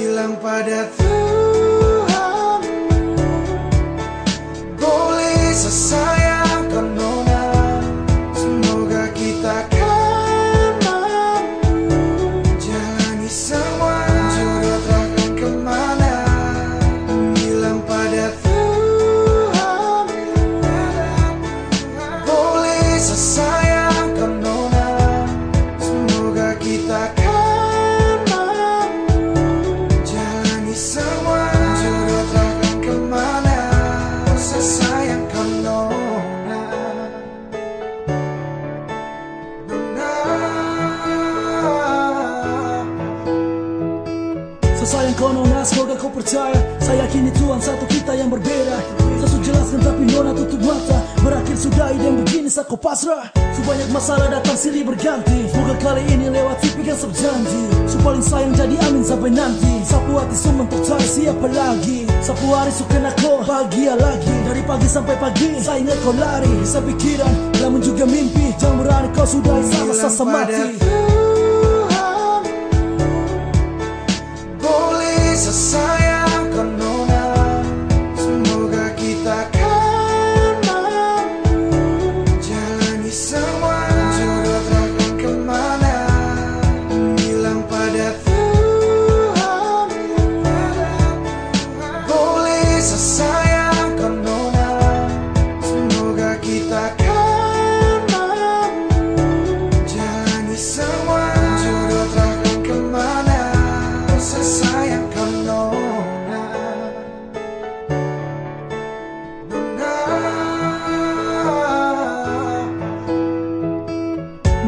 Bilang pada Tuhan Boleh sesayangkan Nona semoga kau percaya. Saya yakin Tuhan satu kita yang berbeda. Satu jelaskan tapi nona tutup mata. Berakhir sudah ide yang begini saat kau pasrah. Sebanyak masalah datang silih berganti. Semoga kali ini lewat pegang janji. Su paling sayang jadi amin sampai nanti. Sapu hati su mempercaya siapa lagi. Sapu hari su kena kau bahagia lagi. Dari pagi sampai pagi saya ingat kau lari. Saya pikiran namun juga mimpi. Jangan berani kau sudah sama sasa Bilang pada mati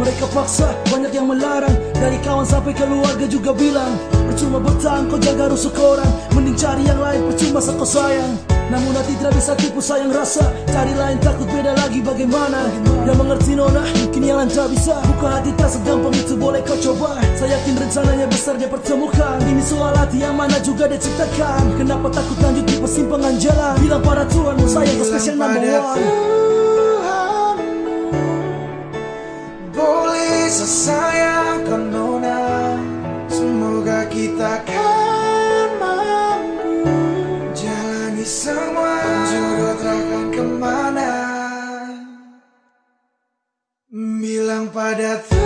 Mereka paksa, banyak yang melarang. Dari kawan sampai keluarga juga bilang Percuma bertahan, kau jaga rusuk orang. Mending cari yang lain, percuma kau sayang. Namun hati tidak bisa tipu sayang rasa. Cari lain takut beda lagi bagaimana. Yang mengerti nona, mungkin yang lain tak bisa. Buka hati tak segampang itu boleh kau coba. Saya yakin rencananya besar dia pertemukan. Ini soal hati yang mana juga dia ciptakan. Kenapa takut lanjut di persimpangan jalan? Bilang pada Tuhan, saya spesial number one takkan mampu. Jalani semua jodoh takkan ke mana. Bilang pada Tuhan